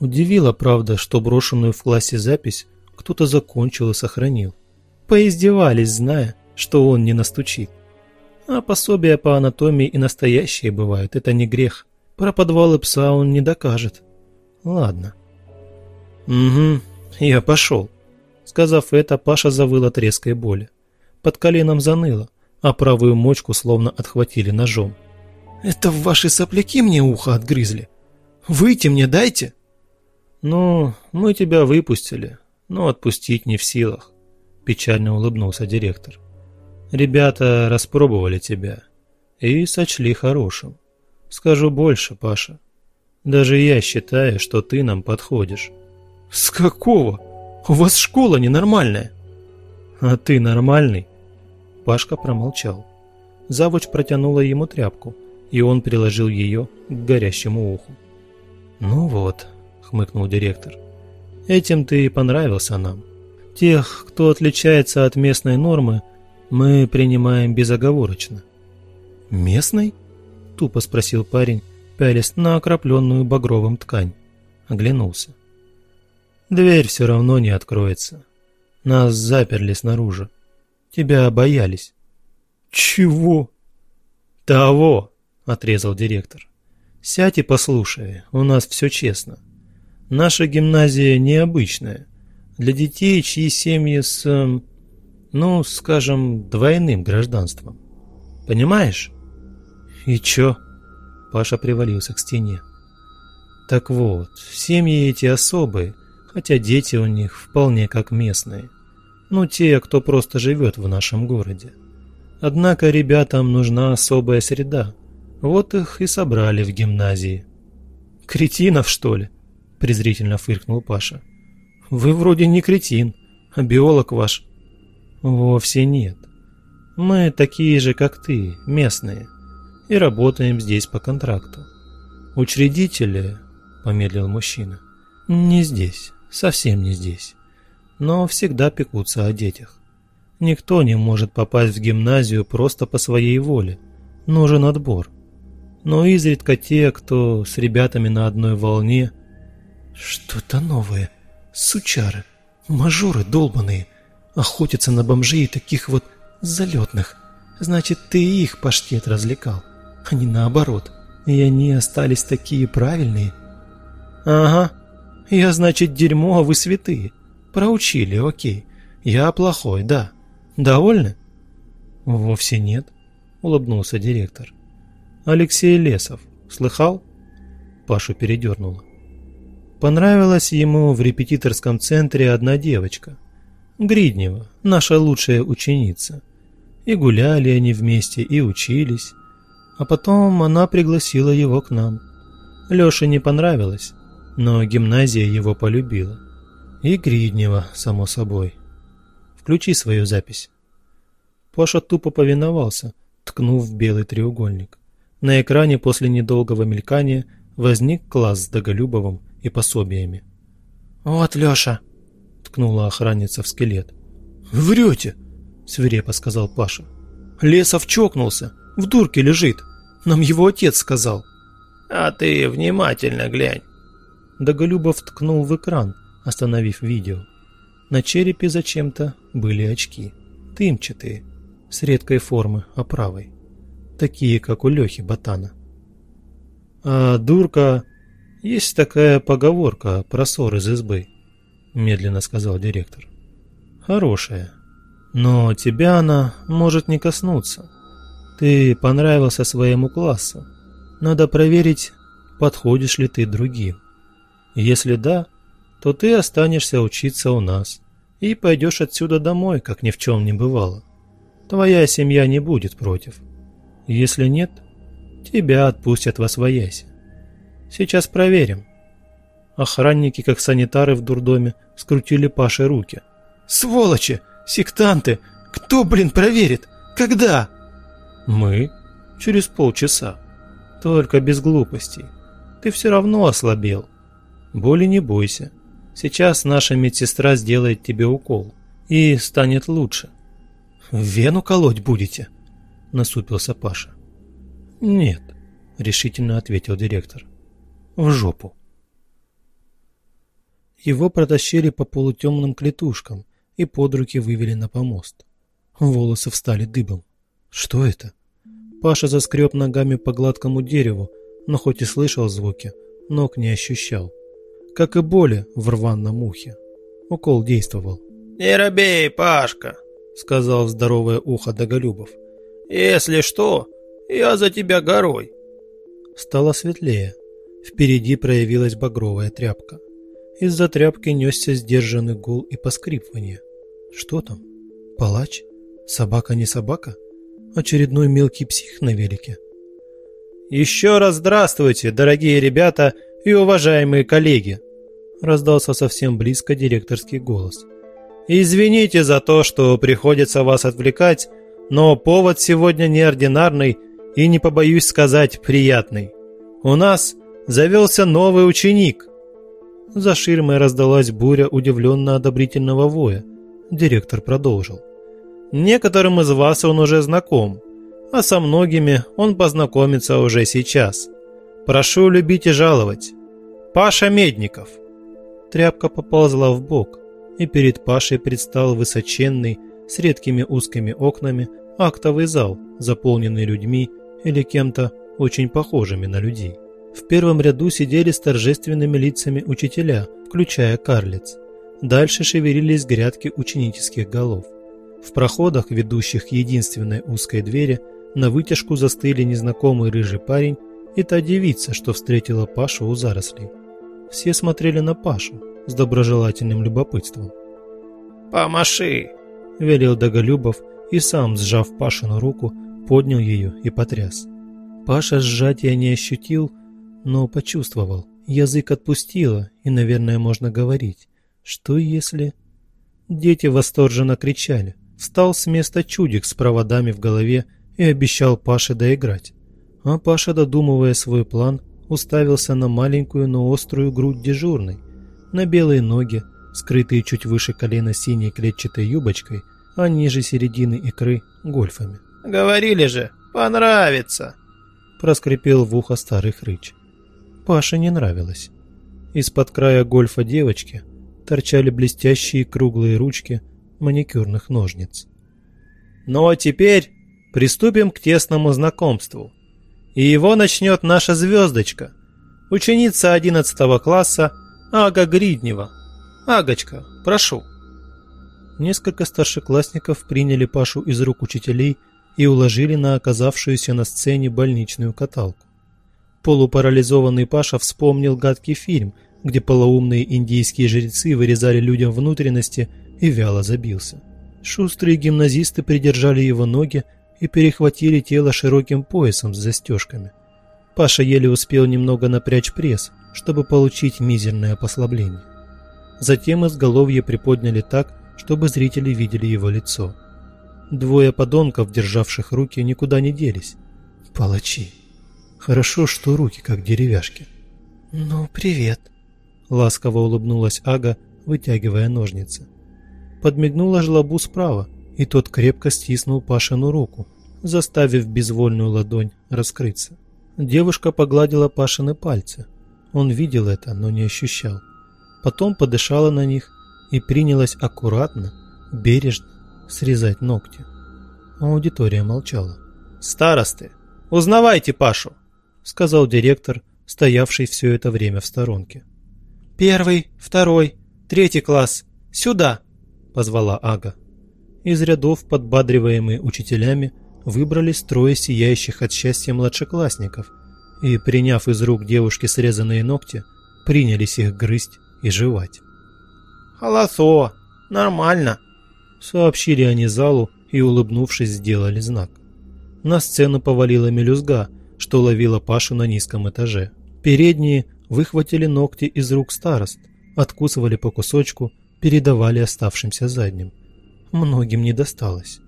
Удивило, правда, что брошенную в классе запись кто-то закончил и сохранил. Поиздевались, зная, что он не настучит. А пособия по анатомии и настоящие бывают, это не грех. Про подвалы пса он не докажет. Ладно. Угу, я пошел. Сказав это, Паша завыл от резкой боли. Под коленом заныло, а правую мочку словно отхватили ножом. «Это ваши сопляки мне ухо отгрызли? Выйти мне дайте!» «Ну, мы тебя выпустили, но отпустить не в силах», – печально улыбнулся директор. «Ребята распробовали тебя и сочли хорошим. Скажу больше, Паша. Даже я считаю, что ты нам подходишь». «С какого? У вас школа ненормальная». «А ты нормальный?» Пашка промолчал. Завуч протянула ему тряпку, и он приложил ее к горящему уху. Ну вот, хмыкнул директор. Этим ты и понравился нам. Тех, кто отличается от местной нормы, мы принимаем безоговорочно. Местный? Тупо спросил парень, пялясь на окропленную багровым ткань. Оглянулся. Дверь все равно не откроется. Нас заперли снаружи. Тебя боялись. Чего? Того, отрезал директор. Сядь и послушай, у нас все честно. Наша гимназия необычная. Для детей, чьи семьи с, эм, ну, скажем, двойным гражданством. Понимаешь? И чё? Паша привалился к стене. Так вот, семьи эти особые, хотя дети у них вполне как местные. Ну, те, кто просто живет в нашем городе. Однако ребятам нужна особая среда. Вот их и собрали в гимназии. «Кретинов, что ли?» – презрительно фыркнул Паша. «Вы вроде не кретин, а биолог ваш». «Вовсе нет. Мы такие же, как ты, местные, и работаем здесь по контракту. Учредители, — помедлил мужчина, — не здесь, совсем не здесь но всегда пекутся о детях. Никто не может попасть в гимназию просто по своей воле. Нужен отбор. Но изредка те, кто с ребятами на одной волне... Что-то новое. Сучары. Мажоры долбаные. Охотятся на бомжей таких вот залетных. Значит, ты их паштет развлекал. А не наоборот. И они остались такие правильные. Ага. Я, значит, дерьмо, а вы святые. Проучили, окей. Я плохой, да. Довольны? Вовсе нет, улыбнулся директор. Алексей Лесов. Слыхал? Пашу передернуло. Понравилась ему в репетиторском центре одна девочка. Гриднева, наша лучшая ученица. И гуляли они вместе, и учились. А потом она пригласила его к нам. Лёше не понравилось, но гимназия его полюбила. И Гриднева, само собой. Включи свою запись. Паша тупо повиновался, ткнув в белый треугольник. На экране после недолгого мелькания возник класс с Доголюбовым и пособиями. «Вот, Леша!» — ткнула охранница в скелет. «Врете!» — свирепо сказал Паша. «Лесов чокнулся, в дурке лежит. Нам его отец сказал». «А ты внимательно глянь!» Доголюбов ткнул в экран, остановив видео. На черепе зачем-то были очки, дымчатые, с редкой формы оправой, такие, как у Лехи Ботана. А дурка... Есть такая поговорка про ссор из избы, медленно сказал директор. Хорошая, но тебя она может не коснуться. Ты понравился своему классу. Надо проверить, подходишь ли ты другим. Если да, то ты останешься учиться у нас и пойдешь отсюда домой, как ни в чем не бывало. Твоя семья не будет против. Если нет, тебя отпустят во свояси. Сейчас проверим. Охранники, как санитары в дурдоме, скрутили Паше руки. «Сволочи! Сектанты! Кто, блин, проверит? Когда?» «Мы. Через полчаса. Только без глупостей. Ты все равно ослабел. Боли не бойся. Сейчас наша медсестра сделает тебе укол, и станет лучше. Вену колоть будете? Насупился Паша. Нет, решительно ответил директор. В жопу. Его протащили по полутемным клетушкам и под руки вывели на помост. Волосы встали дыбом. Что это? Паша заскреб ногами по гладкому дереву, но хоть и слышал звуки, ног не ощущал как и боли в рваном ухе. Укол действовал. «Не робей, Пашка», — сказал в здоровое ухо Доголюбов. «Если что, я за тебя горой». Стало светлее. Впереди проявилась багровая тряпка. Из-за тряпки несся сдержанный гул и поскрипывание. Что там? Палач? Собака не собака? Очередной мелкий псих на велике? «Еще раз здравствуйте, дорогие ребята и уважаемые коллеги!» Раздался совсем близко директорский голос. «Извините за то, что приходится вас отвлекать, но повод сегодня неординарный и, не побоюсь сказать, приятный. У нас Завелся новый ученик!» За ширмой раздалась буря удивленно-одобрительного воя. Директор продолжил. «Некоторым из вас он уже знаком, а со многими он познакомится уже сейчас. Прошу любить и жаловать. Паша Медников!» Тряпка поползла в бок, и перед Пашей предстал высоченный, с редкими узкими окнами, актовый зал, заполненный людьми или кем-то очень похожими на людей. В первом ряду сидели с торжественными лицами учителя, включая карлиц. Дальше шевелились грядки ученических голов. В проходах, ведущих к единственной узкой двери, на вытяжку застыли незнакомый рыжий парень и та девица, что встретила Пашу у зарослей. Все смотрели на Пашу с доброжелательным любопытством. «Помаши!» – велел Доголюбов и сам, сжав Пашину руку, поднял ее и потряс. Паша сжатия не ощутил, но почувствовал. Язык отпустило, и, наверное, можно говорить. Что если... Дети восторженно кричали. Встал с места чудик с проводами в голове и обещал Паше доиграть. А Паша, додумывая свой план, уставился на маленькую, но острую грудь дежурной, на белые ноги, скрытые чуть выше колена синей клетчатой юбочкой, а ниже середины икры – гольфами. «Говорили же, понравится!» – проскрипел в ухо старый хрыч. Паше не нравилось. Из-под края гольфа девочки торчали блестящие круглые ручки маникюрных ножниц. «Ну а теперь приступим к тесному знакомству. И его начнет наша звездочка, ученица 11 класса Ага Гриднева. Агочка, прошу». Несколько старшеклассников приняли Пашу из рук учителей и уложили на оказавшуюся на сцене больничную каталку. Полупарализованный Паша вспомнил гадкий фильм, где полоумные индийские жрецы вырезали людям внутренности и вяло забился. Шустрые гимназисты придержали его ноги и перехватили тело широким поясом с застежками. Паша еле успел немного напрячь пресс, чтобы получить мизерное послабление. Затем изголовье приподняли так, чтобы зрители видели его лицо. Двое подонков, державших руки, никуда не делись. Палачи. Хорошо, что руки как деревяшки. «Ну, привет», — ласково улыбнулась Ага, вытягивая ножницы. Подмигнула жлобу справа, и тот крепко стиснул Пашину руку, заставив безвольную ладонь раскрыться. Девушка погладила Пашины пальцы. Он видел это, но не ощущал. Потом подышала на них и принялась аккуратно, бережно срезать ногти. Аудитория молчала. «Старосты, узнавайте Пашу!» — сказал директор, стоявший все это время в сторонке. «Первый, второй, третий класс, сюда!» — позвала Ага. Из рядов, подбадриваемые учителями, выбрались трое сияющих от счастья младшеклассников и, приняв из рук девушки срезанные ногти, принялись их грызть и жевать. «Холосо! Нормально!» — сообщили они залу и, улыбнувшись, сделали знак. На сцену повалила мелюзга — что ловила Пашу на низком этаже. Передние выхватили ногти из рук старост, откусывали по кусочку, передавали оставшимся задним. Многим не досталось.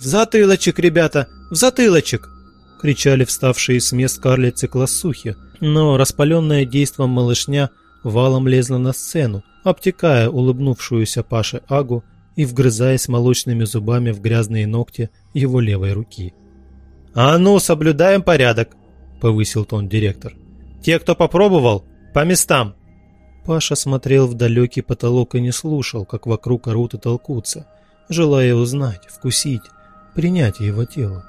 «В затылочек, ребята! В затылочек!» — кричали вставшие с мест карлицы классухи, но распаленная действом малышня валом лезла на сцену, обтекая улыбнувшуюся Паше Агу и вгрызаясь молочными зубами в грязные ногти его левой руки. «А ну, соблюдаем порядок», — повысил тон директор. «Те, кто попробовал, по местам». Паша смотрел в далекий потолок и не слушал, как вокруг орут и толкутся, желая узнать, вкусить, принять его тело.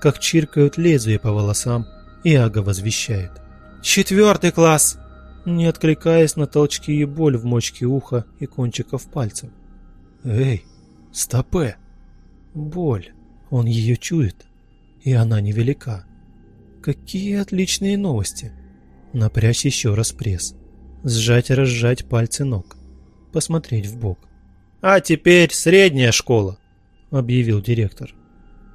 Как чиркают лезвия по волосам, и Ага возвещает. «Четвертый класс!» не откликаясь на толчки и боль в мочке уха и кончиков пальцев. «Эй, стопе!» Боль. Он ее чует и она невелика. Какие отличные новости! Напрячь еще раз пресс. Сжать и разжать пальцы ног. Посмотреть в бок. «А теперь средняя школа», — объявил директор.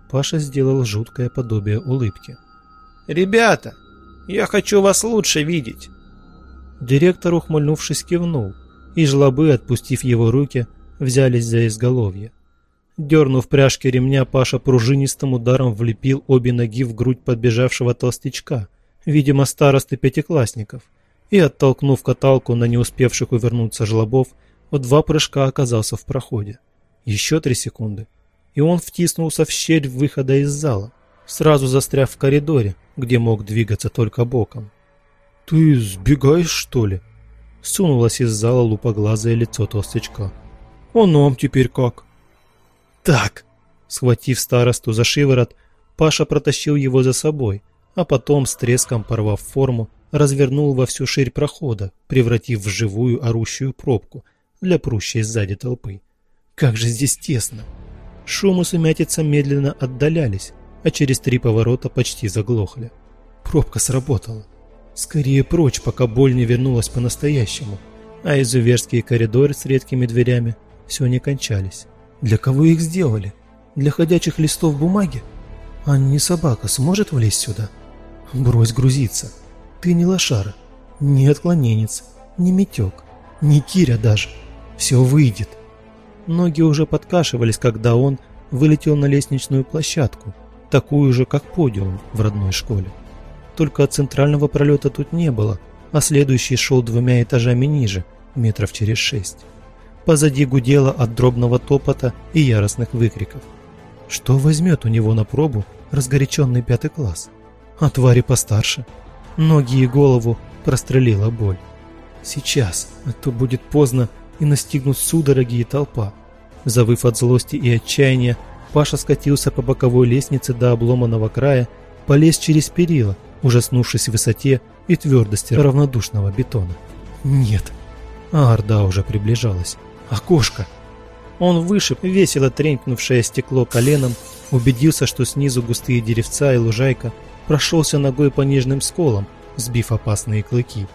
Паша сделал жуткое подобие улыбки. «Ребята, я хочу вас лучше видеть». Директор, ухмыльнувшись, кивнул, и жлобы, отпустив его руки, взялись за изголовье. Дернув пряжки ремня, Паша пружинистым ударом влепил обе ноги в грудь подбежавшего толстячка, видимо, старосты пятиклассников, и, оттолкнув каталку на не успевших увернуться жлобов, в два прыжка оказался в проходе. Еще три секунды, и он втиснулся в щель выхода из зала, сразу застряв в коридоре, где мог двигаться только боком. «Ты сбегаешь, что ли?» Сунулось из зала лупоглазое лицо толстячка. «А нам теперь как?» «Так!» Схватив старосту за шиворот, Паша протащил его за собой, а потом, с треском порвав форму, развернул во всю ширь прохода, превратив в живую орущую пробку для прущей сзади толпы. Как же здесь тесно! Шум и сумятица медленно отдалялись, а через три поворота почти заглохли. Пробка сработала. Скорее прочь, пока боль не вернулась по-настоящему, а изуверские коридоры с редкими дверями все не кончались. Для кого их сделали? Для ходячих листов бумаги? А не собака сможет влезть сюда? Брось грузиться. Ты не лошара, не отклоненец, не метек, не Киря даже. Все выйдет. Ноги уже подкашивались, когда он вылетел на лестничную площадку, такую же, как подиум в родной школе. Только центрального пролета тут не было, а следующий шел двумя этажами ниже, метров через шесть. Позади гудело от дробного топота и яростных выкриков. Что возьмет у него на пробу разгоряченный пятый класс? А твари постарше. Ноги и голову прострелила боль. Сейчас, а то будет поздно и настигнут судороги и толпа. Завыв от злости и отчаяния, Паша скатился по боковой лестнице до обломанного края, полез через перила, ужаснувшись высоте и твердости равнодушного бетона. Нет, а Орда уже приближалась. Окошко! Он вышиб весело тренькнувшее стекло коленом, убедился, что снизу густые деревца и лужайка, прошелся ногой по нежным сколам, сбив опасные клыки.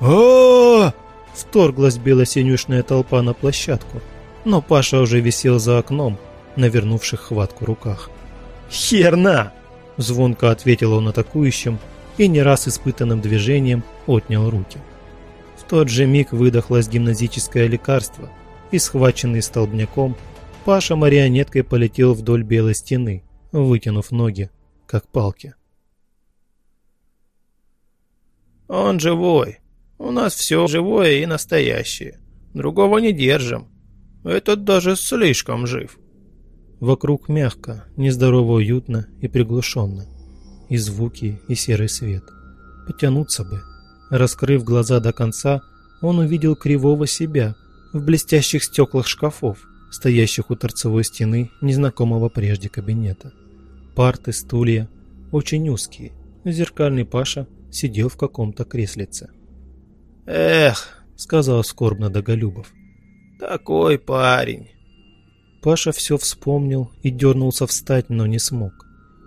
а Вторглась белосинюшная толпа на площадку, но Паша уже висел за окном, навернувших хватку руках. «Херна!» – звонко ответил он атакующим и не раз испытанным движением отнял руки. В тот же миг выдохлось гимназическое лекарство, и, схваченный столбняком, Паша марионеткой полетел вдоль белой стены, вытянув ноги, как палки. «Он живой. У нас все живое и настоящее. Другого не держим. Этот даже слишком жив». Вокруг мягко, нездорово уютно и приглушенно. И звуки, и серый свет. Потянуться бы. Раскрыв глаза до конца, он увидел кривого себя в блестящих стеклах шкафов, стоящих у торцевой стены незнакомого прежде кабинета. Парты, стулья, очень узкие. Зеркальный Паша сидел в каком-то креслице. «Эх», — сказал скорбно Доголюбов. «Такой парень». Паша все вспомнил и дернулся встать, но не смог.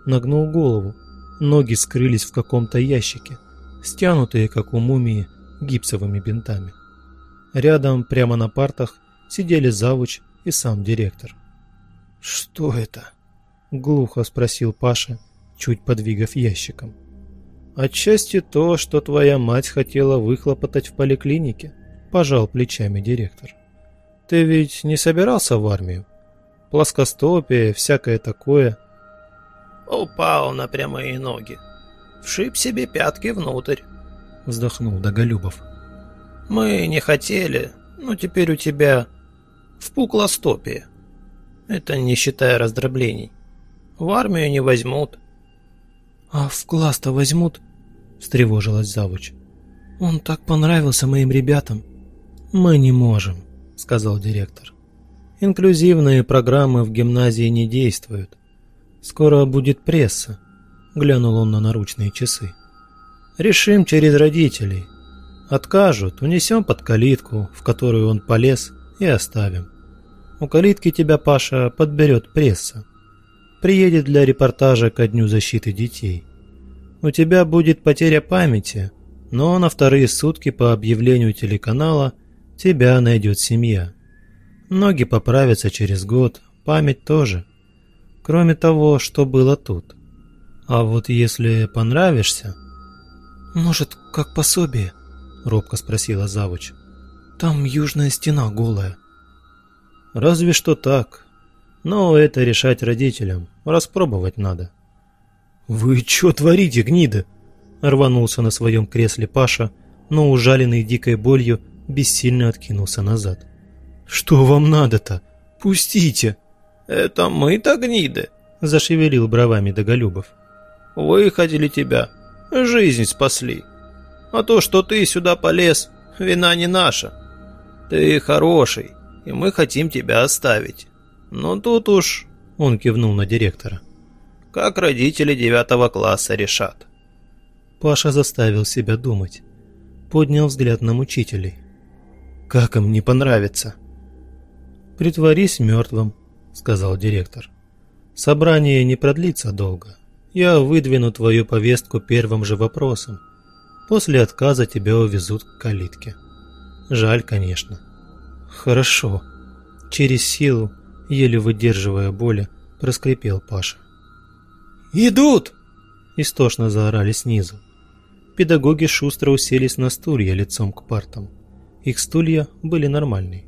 Нагнул голову. Ноги скрылись в каком-то ящике, стянутые, как у мумии, гипсовыми бинтами. Рядом, прямо на партах, сидели завуч и сам директор. «Что это?» — глухо спросил Паша, чуть подвигав ящиком. «Отчасти то, что твоя мать хотела выхлопотать в поликлинике», — пожал плечами директор. «Ты ведь не собирался в армию? плоскостопие, всякое такое. Упал на прямые ноги. Вшиб себе пятки внутрь. Вздохнул Доголюбов. Мы не хотели, но теперь у тебя впуклостопие. Это не считая раздроблений. В армию не возьмут. А в класс-то возьмут? Встревожилась завуч. Он так понравился моим ребятам. Мы не можем, сказал директор. Инклюзивные программы в гимназии не действуют. Скоро будет пресса. Глянул он на наручные часы. Решим через родителей. Откажут, унесем под калитку, в которую он полез, и оставим. У калитки тебя, Паша, подберет пресса. Приедет для репортажа ко Дню защиты детей. У тебя будет потеря памяти, но на вторые сутки по объявлению телеканала тебя найдет семья. Ноги поправятся через год, память тоже. Кроме того, что было тут. А вот если понравишься... «Может, как пособие?» — робко спросила завуч. «Там южная стена голая». «Разве что так. Но это решать родителям. Распробовать надо». «Вы что творите, гнида?» Рванулся на своем кресле Паша, но ужаленный дикой болью бессильно откинулся назад. «Что вам надо-то? Пустите!» «Это мы-то гниды!» – зашевелил бровами Доголюбов. «Выходили тебя, жизнь спасли. А то, что ты сюда полез, вина не наша. Ты хороший, и мы хотим тебя оставить. Но тут уж...» – он кивнул на директора. «Как родители девятого класса решат». Паша заставил себя думать. Поднял взгляд на мучителей. «Как им не понравится?» «Притворись мертвым», — сказал директор. «Собрание не продлится долго. Я выдвину твою повестку первым же вопросом. После отказа тебя увезут к калитке. Жаль, конечно». «Хорошо». Через силу, еле выдерживая боли, проскрипел Паша. «Идут!» – истошно заорали снизу. Педагоги шустро уселись на стулья лицом к партам. Их стулья были нормальные.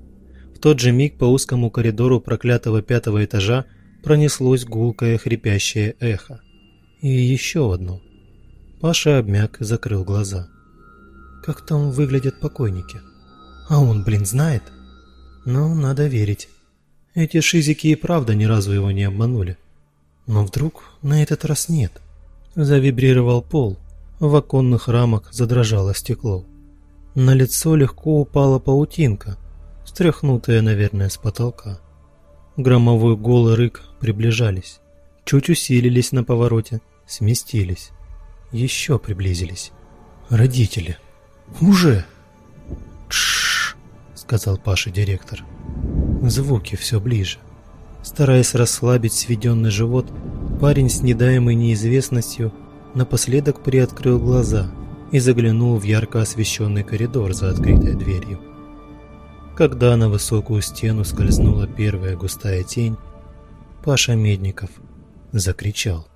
В тот же миг по узкому коридору проклятого пятого этажа пронеслось гулкое хрипящее эхо. И еще одно. Паша обмяк и закрыл глаза. Как там выглядят покойники? А он, блин, знает? Ну, надо верить. Эти шизики и правда ни разу его не обманули. Но вдруг на этот раз нет. Завибрировал пол. В оконных рамах задрожало стекло. На лицо легко упала паутинка, стряхнутая, наверное, с потолка. Громовой гул и рык приближались. Чуть усилились на повороте, сместились. Еще приблизились. Родители. Уже! Тш, сказал Паша директор. Звуки все ближе. Стараясь расслабить сведенный живот, парень с недаемой неизвестностью напоследок приоткрыл глаза и заглянул в ярко освещенный коридор за открытой дверью. Когда на высокую стену скользнула первая густая тень, Паша Медников закричал.